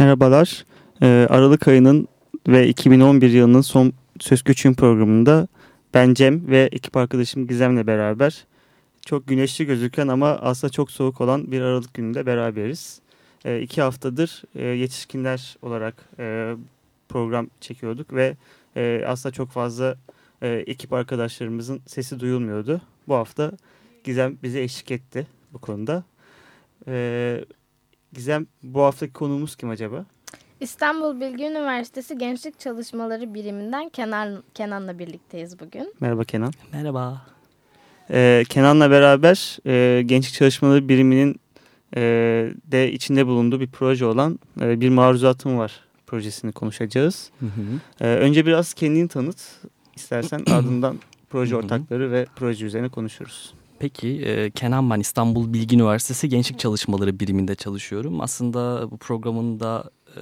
Merhabalar. Ee, Aralık ayının ve 2011 yılının son Söz Göçün programında ben Cem ve ekip arkadaşım Gizem'le beraber çok güneşli gözüken ama aslında çok soğuk olan bir Aralık gününde beraberiz. E, iki haftadır e, yetişkinler olarak e, program çekiyorduk ve e, aslında çok fazla e, ekip arkadaşlarımızın sesi duyulmuyordu. Bu hafta Gizem bize eşlik etti bu konuda. E, Gizem bu haftaki konuğumuz kim acaba? İstanbul Bilgi Üniversitesi Gençlik Çalışmaları Biriminden Kenan Kenan'la birlikteyiz bugün. Merhaba Kenan. Merhaba. Ee, Kenan'la beraber e, Gençlik Çalışmaları Biriminin e, de içinde bulunduğu bir proje olan e, Bir Maruzatım Var projesini konuşacağız. Hı hı. E, önce biraz kendini tanıt istersen ardından proje ortakları ve proje üzerine konuşuruz. Peki e, Kenan ben İstanbul Bilgi Üniversitesi Gençlik Çalışmaları Biriminde çalışıyorum. Aslında bu programın da e,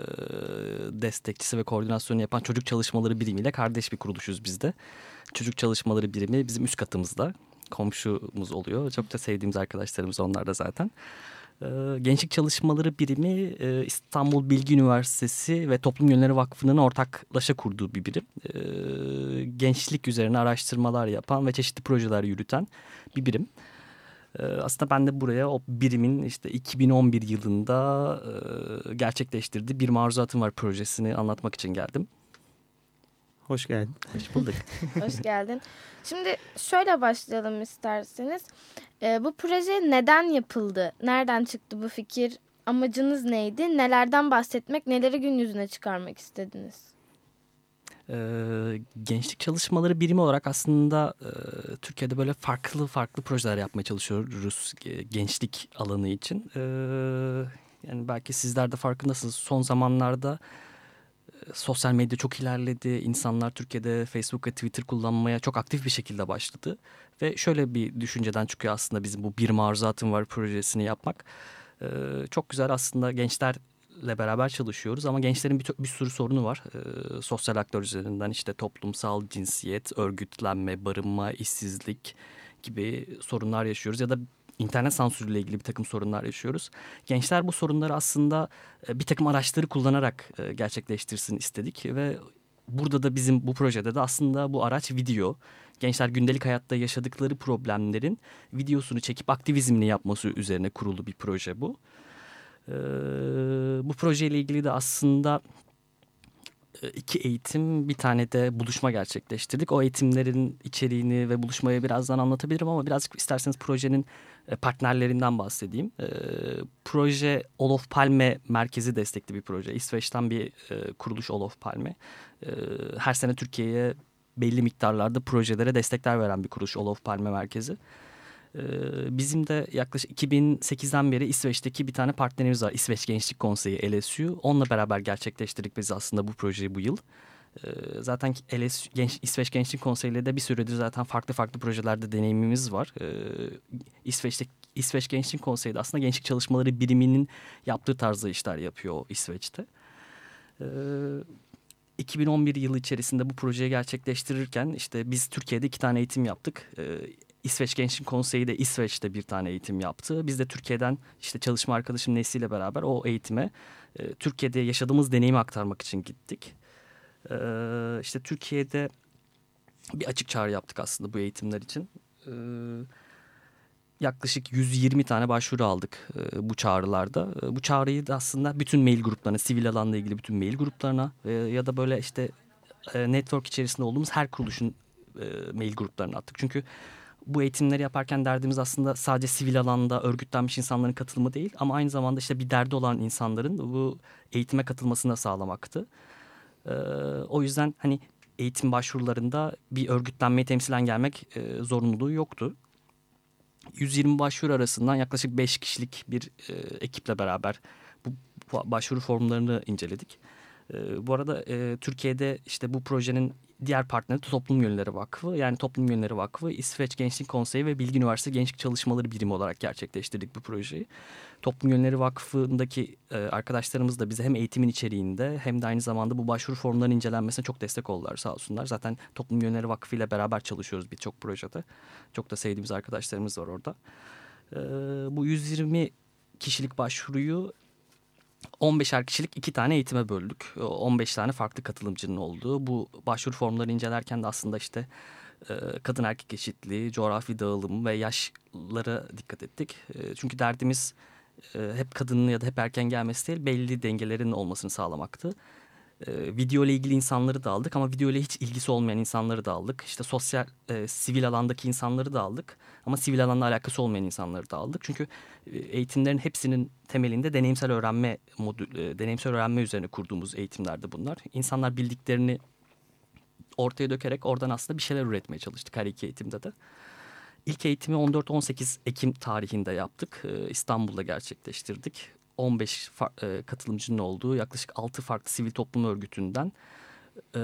destekçisi ve koordinasyonu yapan Çocuk Çalışmaları Birimiyle kardeş bir kuruluşuz biz de. Çocuk Çalışmaları Birimi bizim üst katımızda komşumuz oluyor. Çok da sevdiğimiz arkadaşlarımız onlar da zaten. E, Gençlik Çalışmaları Birimi e, İstanbul Bilgi Üniversitesi ve Toplum Yönleri Vakfı'nın ortaklaşa kurduğu bir birim. Gençlik üzerine araştırmalar yapan ve çeşitli projeler yürüten bir birim. Ee, Aslında ben de buraya o birimin işte 2011 yılında e, gerçekleştirdiği bir maruzatım var projesini anlatmak için geldim. Hoş geldin. Hoş bulduk. Hoş geldin. Şimdi şöyle başlayalım isterseniz. Ee, bu proje neden yapıldı? Nereden çıktı bu fikir? Amacınız neydi? Nelerden bahsetmek, neleri gün yüzüne çıkarmak istediniz? Ee, gençlik çalışmaları birimi olarak aslında e, Türkiye'de böyle farklı farklı projeler yapmaya çalışıyoruz e, gençlik alanı için. Ee, yani belki sizler de farkındasınız son zamanlarda e, sosyal medya çok ilerledi. İnsanlar Türkiye'de Facebook ve Twitter kullanmaya çok aktif bir şekilde başladı. Ve şöyle bir düşünceden çıkıyor aslında bizim bu Bir Maruzatım Var projesini yapmak. Ee, çok güzel aslında gençlerle beraber çalışıyoruz ama gençlerin bir, bir sürü sorunu var. Ee, sosyal aktör üzerinden işte toplumsal cinsiyet, örgütlenme, barınma, işsizlik gibi sorunlar yaşıyoruz ya da internet sansürüyle ilgili bir takım sorunlar yaşıyoruz. Gençler bu sorunları aslında e, bir takım araçları kullanarak e, gerçekleştirsin istedik ve burada da bizim bu projede de aslında bu araç video. Gençler gündelik hayatta yaşadıkları problemlerin videosunu çekip aktivizmini yapması üzerine kurulu bir proje bu. Ee, bu projeyle ilgili de aslında e, iki eğitim bir tane de buluşma gerçekleştirdik. O eğitimlerin içeriğini ve buluşmayı birazdan anlatabilirim ama birazcık isterseniz projenin e, partnerlerinden bahsedeyim. Ee, proje Olof Palme merkezi destekli bir proje. İsveç'ten bir e, kuruluş Olof Palme. Ee, her sene Türkiye'ye belli miktarlarda projelere destekler veren bir kuruluş Olof Palme merkezi. Ee, Bizim de yaklaşık 2008'den beri İsveç'teki bir tane partnerimiz var. İsveç Gençlik Konseyi LSU. Onunla beraber gerçekleştirdik biz aslında bu projeyi bu yıl. Ee, Zaten LSU, Genç, İsveç Gençlik Konseyi ile de bir süredir zaten farklı farklı projelerde deneyimimiz var. Ee, İsveç'te İsveç Gençlik Konseyi de aslında gençlik çalışmaları biriminin yaptığı tarzda işler yapıyor İsveç'te. Ee, 2011 yılı içerisinde bu projeyi gerçekleştirirken işte biz Türkiye'de iki tane eğitim yaptık. İsveç Gençlik Konseyi de İsveç'te bir tane eğitim yaptı. Biz de Türkiye'den işte çalışma arkadaşım Nesli ile beraber o eğitime e, Türkiye'de yaşadığımız deneyimi aktarmak için gittik. Ee, işte Türkiye'de bir açık çağrı yaptık aslında bu eğitimler için. Ee, yaklaşık 120 tane başvuru aldık e, bu çağrılarda. E, bu çağrıyı da aslında bütün mail gruplarına, sivil alanla ilgili bütün mail gruplarına e, ya da böyle işte e, network içerisinde olduğumuz her kuruluşun e, mail gruplarına attık. Çünkü bu eğitimleri yaparken derdimiz aslında sadece sivil alanda örgütlenmiş insanların katılımı değil ama aynı zamanda işte bir derdi olan insanların bu eğitime katılmasını sağlamaktı. Ee, o yüzden hani eğitim başvurularında bir örgütlenmeye temsilen gelmek e, zorunluluğu yoktu. 120 başvuru arasından yaklaşık 5 kişilik bir e, ekiple beraber bu başvuru formlarını inceledik. E, bu arada e, Türkiye'de işte bu projenin diğer partneri Toplum Yönleri Vakfı. Yani Toplum Yönleri Vakfı, İsveç Gençlik Konseyi ve Bilgi Üniversitesi Gençlik Çalışmaları Birimi olarak gerçekleştirdik bu projeyi. Toplum Yönleri Vakfı'ndaki e, arkadaşlarımız da bize hem eğitimin içeriğinde hem de aynı zamanda bu başvuru formlarının incelenmesine çok destek oldular sağ olsunlar. Zaten Toplum Yönleri Vakfı ile beraber çalışıyoruz birçok projede. Çok da sevdiğimiz arkadaşlarımız var orada. E, bu 120 kişilik başvuruyu 15'er kişilik iki tane eğitime böldük. 15 tane farklı katılımcının olduğu. Bu başvuru formlarını incelerken de aslında işte e, kadın erkek eşitliği, coğrafi dağılım ve yaşlara dikkat ettik. E, çünkü derdimiz e, hep kadının ya da hep erken gelmesi değil belli dengelerin olmasını sağlamaktı. Video ile ilgili insanları da aldık ama video ile hiç ilgisi olmayan insanları da aldık. İşte sosyal, sivil alandaki insanları da aldık. Ama sivil alanla alakası olmayan insanları da aldık. Çünkü e, eğitimlerin hepsinin temelinde deneyimsel öğrenme modül, e, deneyimsel öğrenme üzerine kurduğumuz eğitimlerdi bunlar. İnsanlar bildiklerini ortaya dökerek oradan aslında bir şeyler üretmeye çalıştık her iki eğitimde de. İlk eğitimi 14-18 Ekim tarihinde yaptık. E, İstanbul'da gerçekleştirdik. 15 katılımcının olduğu yaklaşık 6 farklı sivil toplum örgütünden e,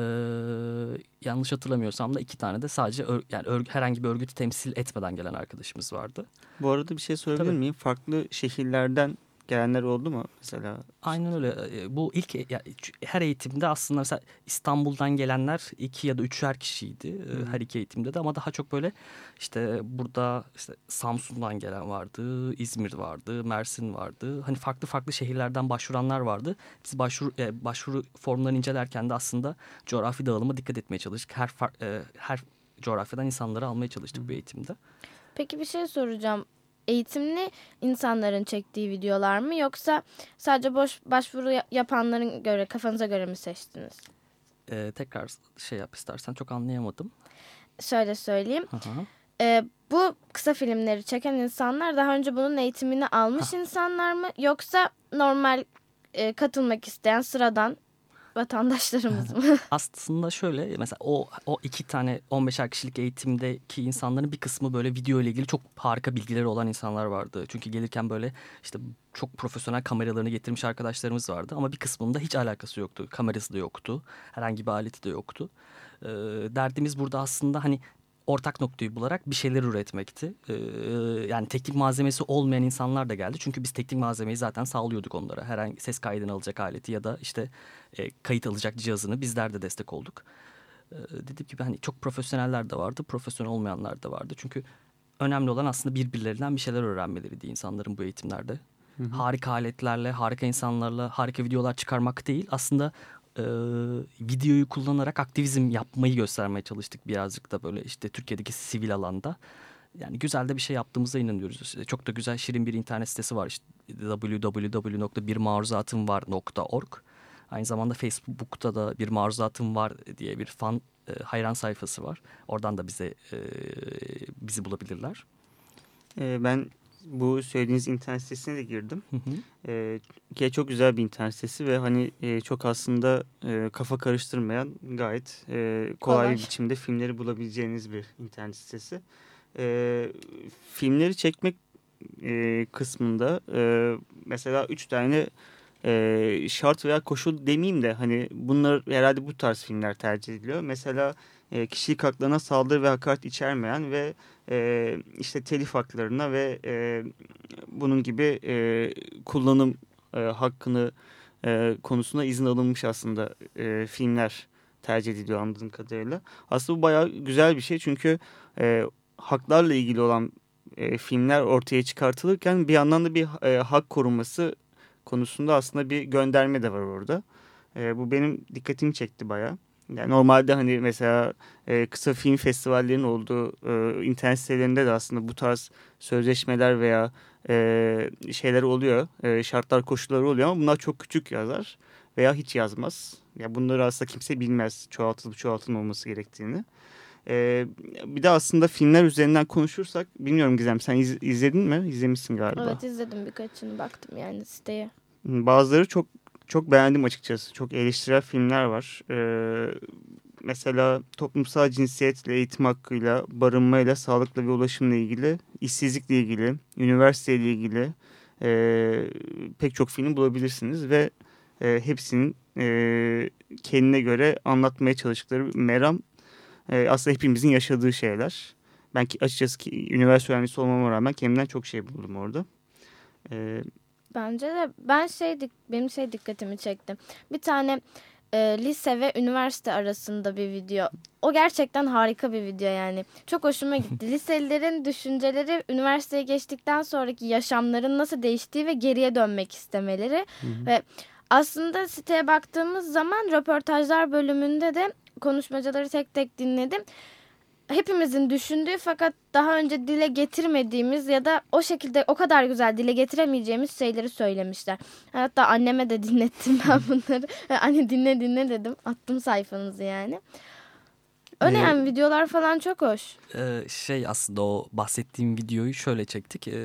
yanlış hatırlamıyorsam da iki tane de sadece ör, yani ör, herhangi bir örgütü temsil etmeden gelen arkadaşımız vardı. Bu arada bir şey Tabii. miyim? Farklı şehirlerden gelenler oldu mu mesela? Aynen öyle. Bu ilk yani her eğitimde aslında mesela İstanbul'dan gelenler iki ya da üçer kişiydi hmm. her iki eğitimde de ama daha çok böyle işte burada işte Samsun'dan gelen vardı, İzmir vardı, Mersin vardı. Hani farklı farklı şehirlerden başvuranlar vardı. Biz başvuru başvuru formlarını incelerken de aslında coğrafi dağılıma dikkat etmeye çalıştık. Her her coğrafyadan insanları almaya çalıştık hmm. bu eğitimde. Peki bir şey soracağım eğitimli insanların çektiği videolar mı yoksa sadece boş başvuru yapanların göre kafanıza göre mi seçtiniz? Ee, tekrar şey yap istersen çok anlayamadım. Şöyle söyleyeyim. Ee, bu kısa filmleri çeken insanlar daha önce bunun eğitimini almış ha. insanlar mı yoksa normal e, katılmak isteyen sıradan vatandaşlarımız mı? Aslında şöyle mesela o o iki tane 15'er kişilik eğitimdeki insanların bir kısmı böyle video ile ilgili çok harika bilgileri olan insanlar vardı. Çünkü gelirken böyle işte çok profesyonel kameralarını getirmiş arkadaşlarımız vardı ama bir kısmında hiç alakası yoktu. Kamerası da yoktu. Herhangi bir aleti de yoktu. Ee, derdimiz burada aslında hani ortak noktayı bularak bir şeyler üretmekti. Ee, yani teknik malzemesi olmayan insanlar da geldi. Çünkü biz teknik malzemeyi zaten sağlıyorduk onlara. Herhangi ses kaydını alacak aleti ya da işte e, kayıt alacak cihazını bizler de destek olduk. Ee, dediğim gibi hani çok profesyoneller de vardı, profesyonel olmayanlar da vardı. Çünkü önemli olan aslında birbirlerinden bir şeyler öğrenmeleriydi insanların bu eğitimlerde. Hı hı. Harika aletlerle, harika insanlarla, harika videolar çıkarmak değil. Aslında e, videoyu kullanarak aktivizm yapmayı göstermeye çalıştık birazcık da böyle işte Türkiye'deki sivil alanda. Yani güzel de bir şey yaptığımıza inanıyoruz. Çok da güzel şirin bir internet sitesi var. İşte www.birmaruzatımvar.org Aynı zamanda Facebook'ta da bir maruzatım var diye bir fan e, hayran sayfası var. Oradan da bize e, bizi bulabilirler. Ben bu söylediğiniz internet sitesine de girdim. Hı hı. E, çok güzel bir internet sitesi ve hani e, çok aslında e, kafa karıştırmayan gayet e, kolay, kolay bir biçimde filmleri bulabileceğiniz bir internet sitesi. E, filmleri çekmek e, kısmında e, mesela üç tane e, şart veya koşul demeyeyim de hani bunlar herhalde bu tarz filmler tercih ediliyor. Mesela e, kişilik haklarına saldırı ve hakaret içermeyen ve e, işte telif haklarına ve e, bunun gibi e, kullanım e, hakkını e, konusunda izin alınmış aslında e, filmler tercih ediliyor anladığım kadarıyla. Aslında bu bayağı güzel bir şey çünkü e, haklarla ilgili olan e, filmler ortaya çıkartılırken bir yandan da bir e, hak korunması konusunda aslında bir gönderme de var orada. E, bu benim dikkatimi çekti bayağı. Yani normalde hani mesela e, kısa film festivallerinin olduğu e, internet sitelerinde de aslında bu tarz sözleşmeler veya e, şeyler oluyor. E, şartlar koşulları oluyor ama bunlar çok küçük yazar veya hiç yazmaz. Ya bunları aslında kimse bilmez çoğaltılıp çoğaltılmaması gerektiğini. E, bir de aslında filmler üzerinden konuşursak bilmiyorum Gizem sen iz, izledin mi? İzlemişsin galiba. Evet izledim birkaçını baktım yani siteye. Bazıları çok çok beğendim açıkçası. Çok eleştirel filmler var. Ee, mesela toplumsal cinsiyetle, eğitim hakkıyla, barınmayla, sağlıkla ve ulaşımla ilgili, işsizlikle ilgili, üniversiteyle ilgili, e, pek çok film bulabilirsiniz ve e, hepsinin e, kendine göre anlatmaya çalıştıkları meram e, aslında hepimizin yaşadığı şeyler. Ben ki açıkçası ki üniversite öğrencisi olmama rağmen kendimden çok şey buldum orada. E, Bence de ben şey benim şey dikkatimi çekti. Bir tane e, lise ve üniversite arasında bir video. O gerçekten harika bir video yani. Çok hoşuma gitti. Liselilerin düşünceleri üniversiteye geçtikten sonraki yaşamların nasıl değiştiği ve geriye dönmek istemeleri. Ve aslında siteye baktığımız zaman röportajlar bölümünde de konuşmacıları tek tek dinledim hepimizin düşündüğü fakat daha önce dile getirmediğimiz ya da o şekilde o kadar güzel dile getiremeyeceğimiz şeyleri söylemişler. Hatta anneme de dinlettim ben bunları. Anne dinle dinle dedim. Attım sayfanızı yani. Öyle ee, yani videolar falan çok hoş. E, şey aslında o bahsettiğim videoyu şöyle çektik. E,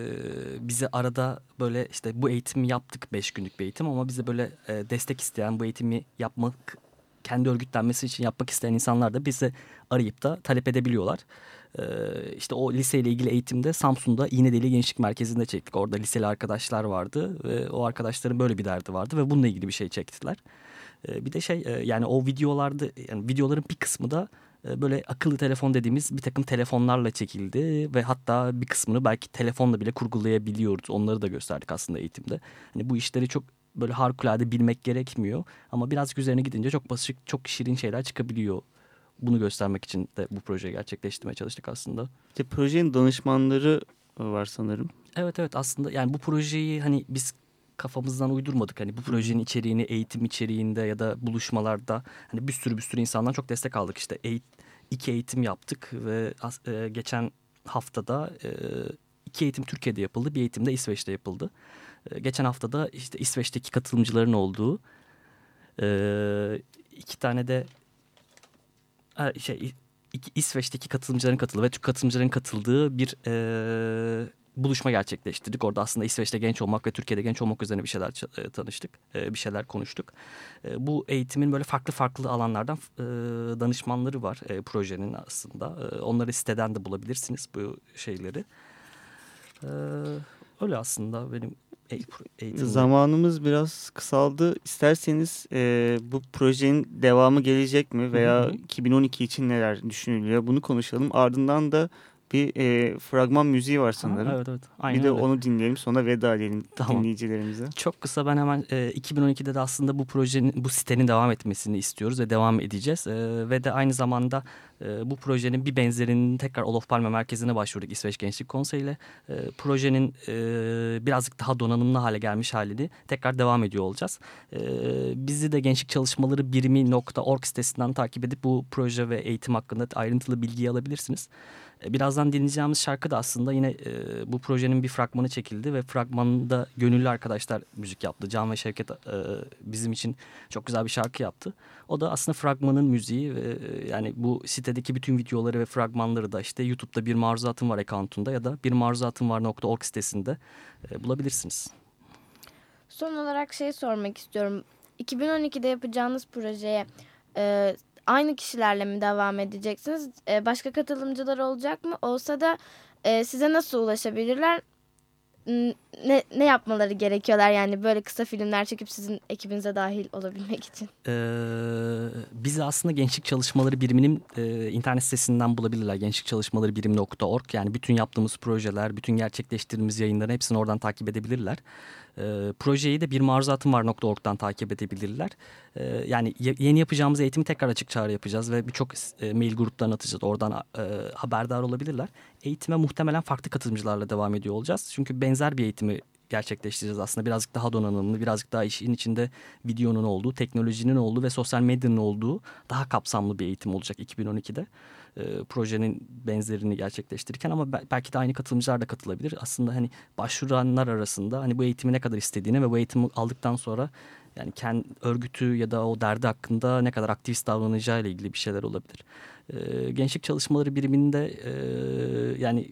bize arada böyle işte bu eğitimi yaptık 5 günlük bir eğitim ama bize böyle e, destek isteyen bu eğitimi yapmak kendi örgütlenmesi için yapmak isteyen insanlar da bize arayıp da talep edebiliyorlar. Ee, işte o liseyle ilgili eğitimde Samsun'da İğnedeli Gençlik Merkezi'nde çektik. Orada liseli arkadaşlar vardı ve o arkadaşların böyle bir derdi vardı ve bununla ilgili bir şey çektiler. Ee, bir de şey e, yani o videolarda yani videoların bir kısmı da e, böyle akıllı telefon dediğimiz bir takım telefonlarla çekildi ve hatta bir kısmını belki telefonla bile kurgulayabiliyoruz. Onları da gösterdik aslında eğitimde. Hani bu işleri çok böyle harikulade bilmek gerekmiyor. Ama birazcık üzerine gidince çok basit, çok şirin şeyler çıkabiliyor. Bunu göstermek için de bu projeyi gerçekleştirmeye çalıştık aslında. İşte projenin danışmanları var sanırım. Evet evet aslında yani bu projeyi hani biz kafamızdan uydurmadık. Hani bu projenin içeriğini eğitim içeriğinde ya da buluşmalarda hani bir sürü bir sürü insandan çok destek aldık. İşte eğit, iki eğitim yaptık ve e, geçen haftada e, iki eğitim Türkiye'de yapıldı. Bir eğitim de İsveç'te yapıldı. Ee, geçen hafta da işte İsveç'teki katılımcıların olduğu e, iki tane de şey iki, İsveç'teki katılımcıların katıldığı ve Türk katılımcıların katıldığı bir e, buluşma gerçekleştirdik. Orada aslında İsveç'te genç olmak ve Türkiye'de genç olmak üzerine bir şeyler e, tanıştık, e, bir şeyler konuştuk. E, bu eğitimin böyle farklı farklı alanlardan e, danışmanları var e, projenin aslında. E, onları siteden de bulabilirsiniz bu şeyleri. E, öyle aslında benim eğitim. Zamanımız biraz kısaldı. İsterseniz e, bu projenin devamı gelecek mi veya hı hı. 2012 için neler düşünülüyor bunu konuşalım. Ardından da bir e, fragman müziği var sanırım. Ha, evet evet. Aynen bir de öyle. onu dinleyelim sonra veda edelim tamam. dinleyicilerimize. Çok kısa ben hemen e, 2012'de de aslında bu projenin bu sitenin devam etmesini istiyoruz ve devam edeceğiz. E, ve de aynı zamanda e, bu projenin bir benzerinin tekrar Olof Palme merkezine başvurduk İsveç Gençlik Konseyi ile. E, projenin e, birazcık daha donanımlı hale gelmiş halini tekrar devam ediyor olacağız. E, bizi de gençlik çalışmaları birimi.org sitesinden takip edip bu proje ve eğitim hakkında ayrıntılı bilgi alabilirsiniz. Birazdan dinleyeceğimiz şarkı da aslında yine e, bu projenin bir fragmanı çekildi ve fragmanında gönüllü arkadaşlar müzik yaptı. Can ve Şevket e, bizim için çok güzel bir şarkı yaptı. O da aslında fragmanın müziği ve e, yani bu sitedeki bütün videoları ve fragmanları da işte YouTube'da bir maruzatım var accountunda ya da bir maruzatım var.org sitesinde e, bulabilirsiniz. Son olarak şey sormak istiyorum. 2012'de yapacağınız projeye e, aynı kişilerle mi devam edeceksiniz? E, başka katılımcılar olacak mı? Olsa da e, size nasıl ulaşabilirler? Ne, ne yapmaları gerekiyorlar yani böyle kısa filmler çekip sizin ekibinize dahil olabilmek için? Ee, bizi aslında Gençlik Çalışmaları Biriminin e, internet sitesinden bulabilirler. Gençlik Çalışmaları Birimi.org yani bütün yaptığımız projeler, bütün gerçekleştirdiğimiz yayınları hepsini oradan takip edebilirler. E, projeyi de bir maruzatım var.org'dan takip edebilirler. E, yani yeni yapacağımız eğitimi tekrar açık çağrı yapacağız ve birçok e, mail gruplarına atacağız. Oradan e, haberdar olabilirler. Eğitime muhtemelen farklı katılımcılarla devam ediyor olacağız. Çünkü benzer bir eğitimi gerçekleştireceğiz aslında. Birazcık daha donanımlı, birazcık daha işin içinde videonun olduğu, teknolojinin olduğu ve sosyal medyanın olduğu daha kapsamlı bir eğitim olacak 2012'de e, projenin benzerini gerçekleştirirken ama belki de aynı katılımcılar da katılabilir. Aslında hani başvuranlar arasında hani bu eğitimi ne kadar istediğini ve bu eğitimi aldıktan sonra yani kendi örgütü ya da o derdi hakkında ne kadar aktivist davranacağı ile ilgili bir şeyler olabilir. E, gençlik çalışmaları biriminde e, yani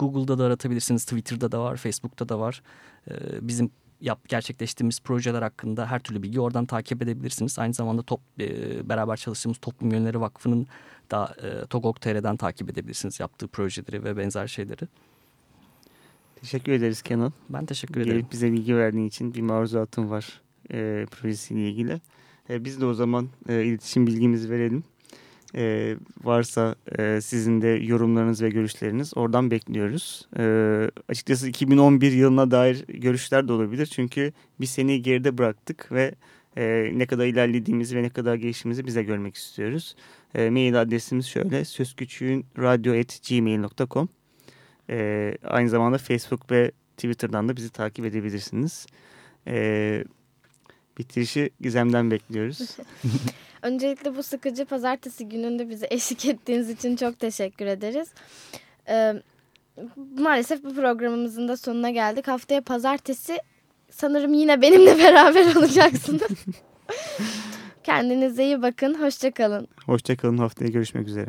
Google'da da aratabilirsiniz, Twitter'da da var, Facebook'ta da var. E, bizim yap gerçekleştirdiğimiz projeler hakkında her türlü bilgi oradan takip edebilirsiniz. Aynı zamanda top, e, beraber çalıştığımız Toplum Yönleri Vakfı'nın da e, Togok.tr'den takip edebilirsiniz yaptığı projeleri ve benzer şeyleri. Teşekkür ederiz Kenan. Ben teşekkür ederim. Gelip bize bilgi verdiğin için bir maruzatın var e, projesiyle ilgili. E, biz de o zaman e, iletişim bilgimizi verelim. E, varsa e, sizin de yorumlarınız ve görüşleriniz oradan bekliyoruz. E, açıkçası 2011 yılına dair görüşler de olabilir. Çünkü bir seneyi geride bıraktık ve e, ne kadar ilerlediğimizi ve ne kadar geliştiğimizi bize görmek istiyoruz. E, mail adresimiz şöyle sözküçüğünradyo.gmail.com e, Aynı zamanda Facebook ve Twitter'dan da bizi takip edebilirsiniz. E, bitirişi Gizem'den bekliyoruz. Öncelikle bu sıkıcı pazartesi gününde bize eşlik ettiğiniz için çok teşekkür ederiz. Ee, maalesef bu programımızın da sonuna geldik. Haftaya pazartesi sanırım yine benimle beraber olacaksınız. Kendinize iyi bakın. Hoşçakalın. Hoşçakalın haftaya görüşmek üzere.